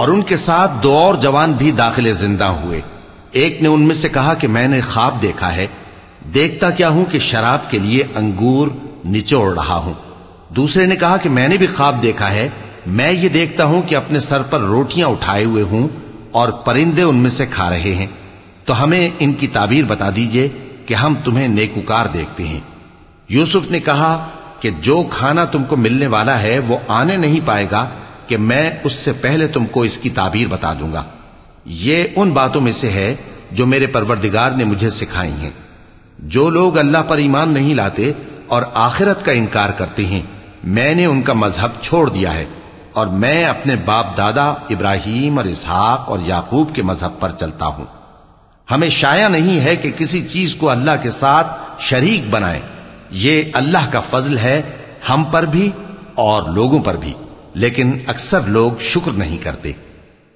और उनके साथ दो और जवान भी दाखिले जिंदा हुए एक ने उनमें से कहा कि मैंने ख्वाब देखा है देखता क्या हूं कि शराब के लिए अंगूर निचोड़ रहा हूं दूसरे ने कहा कि मैंने भी ख्वाब देखा है। मैं ये देखता हूँ कि अपने सर पर रोटियाँ उठाए हुए हूँ और परिंदे उनमें से खा रहे हैं। तो हमें इनकी ताबीर बता दीजिए कि हम तुम्हें नेकुकार देखते हैं। यूसुफ ने कहा कि जो खाना तुमको मिलने वाला है, वो आने नहीं पाएगा कि मैं उससे पहले तुमको इसकी ताबीर बता दूँगा। ये उन बातों में से है जो मेरे परवरदिगार ने मुझे सिखाई हैं। जो लोग अल्लाह पर ईमान नहीं लाते और आखिरत का इनकार करते हैं मैंने उनका मज़हब छोड़ दिया है और मैं अपने बाप दादा इब्राहिम और इसहाक और याकूब के मज़हब पर चलता हूँ। हमें शाया नहीं है कि किसी चीज़ को अल्लाह के साथ शरीक बनाए। ये अल्लाह का फजल है हम पर भी और लोगों पर भी, लेकिन अक्सर लोग शुक्र नहीं करते।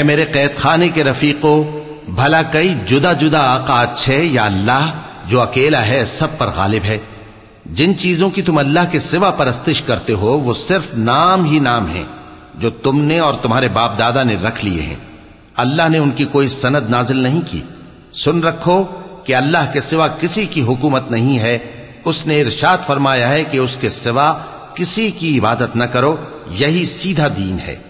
ए मेरे कैद खाने के रफीको, भला कई जुदा जुदा आका अच्छे या अल्लाह, जो अकेला है, सब पर गालिब है। जिन चीज़ों की तुम अल्लाह के सिवा परस्तिश करते हो, वो सिर्फ़ नाम ही नाम है, जो तुमने और तुम्हारे बाप दादा ने रख लिए हैं। अल्लाह ने उनकी कोई सनद नाजिल नहीं की। सुन रखो कि अल्लाह के सिवा किसी की हुकूमत नहीं है। उसने इरशाद फरमाया है कि उसके सिवा किसी की इबादत न करो, यही सीधा दीन है।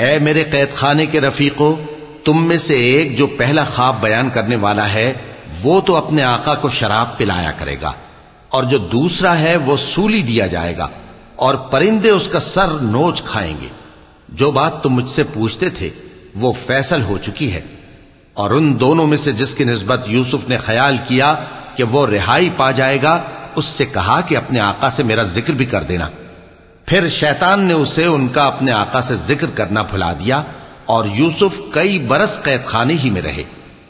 ए मेरे कैद खाने के रफीको तुम में से एक जो पहला ख्वाब बयान करने वाला है वो तो अपने आका को शराब पिलाया करेगा और जो दूसरा है वो सूली दिया जाएगा और परिंदे उसका सर नोच खाएंगे जो बात तुम मुझसे पूछते थे वो फैसल हो चुकी है और उन दोनों में से जिसकी निस्बत यूसुफ ने ख्याल किया कि वो रिहाई पा जाएगा उससे कहा कि अपने आका से मेरा जिक्र भी कर देना फिर शैतान ने उसे उनका अपने आका से जिक्र करना भुला दिया और यूसुफ कई बरस कैद खाने ही में रहे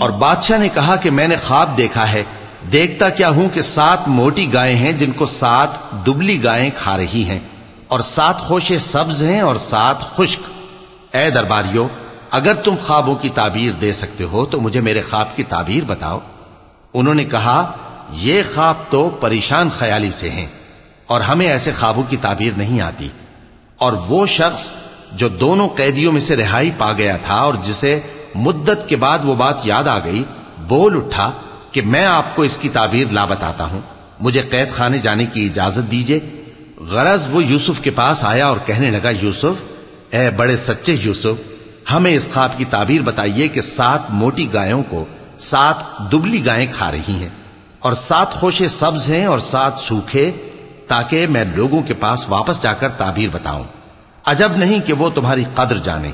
और बादशाह ने कहा कि मैंने ख्वाब देखा है देखता क्या हूँ कि सात मोटी गायें हैं जिनको सात दुबली गायें खा रही हैं, और सात खोशे सब्ज हैं और सात खुश्क। ए दरबारियों, अगर तुम ख्वाबों की ताबीर दे सकते हो तो मुझे मेरे ख्वाब की ताबीर बताओ। उन्होंने कहा, ये ख्वाब तो परेशान ख्याली से हैं, और हमें ऐसे ख्वाबों की ताबीर नहीं आती। और वो शख्स, जो दोनों कैदियों में से रिहाई पा गया था, और जिसे मुद्दत के बाद वो बात याद आ गई, बोल उठा कि मैं आपको इसकी ताबीर ला बताता हूँ। मुझे कैद खाने जाने की इजाज़त दीजिए। गरज वो यूसुफ के पास आया और कहने लगा, यूसुफ, ए बड़े सच्चे यूसुफ, हमें इस ख्वाब की ताबीर बताइए कि सात मोटी गायों को सात दुबली गायें खा रही हैं और सात खोशे सब्ज हैं और सात सूखे, ताकि मैं लोगों के पास वापस जाकर ताबीर बताऊँ। अजब नहीं कि वो तुम्हारी कदर जाने।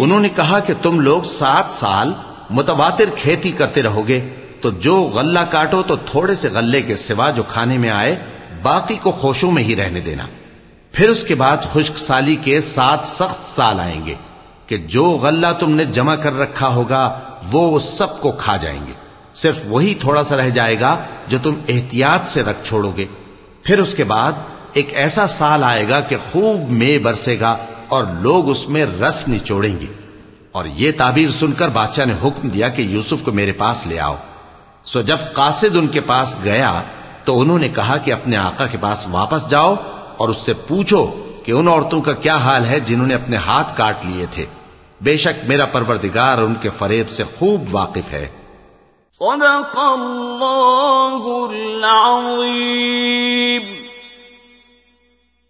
उन्होंने कहा कि तुम लोग सात साल मुतवातिर खेती करते रहोगे तो जो गल्ला काटो तो थोड़े से गल्ले के सिवा जो खाने में आए, बाकी को खोशों में ही रहने देना। फिर उसके बाद खुश्क साली के सात सख्त साल आएँगे, कि जो गल्ला तुमने जमा कर रखा होगा, वो उस सबको खा जाएँगे। सिर्फ़ वही थोड़ा सा रह जाएगा, जो तुम एहतियात से रख छोड़ोगे। फिर उसके बाद एक ऐसा साल आएगा कि खूब मे बरसेगा, और लोग उसमें रस निचोड़ेंगे। और ये ताबीर सुनकर बादशाह ने हुक्म दिया कि यूसुफ को मेरे पास ले आओ। सो जब कासिद उनके पास गया तो उन्होंने कहा कि अपने आका के पास वापस जाओ और उससे पूछो कि उन औरतों का क्या हाल है जिन्होंने अपने हाथ काट लिए थे। बेशक मेरा परवरदिगार उनके फरेब से खूब वाकिफ है।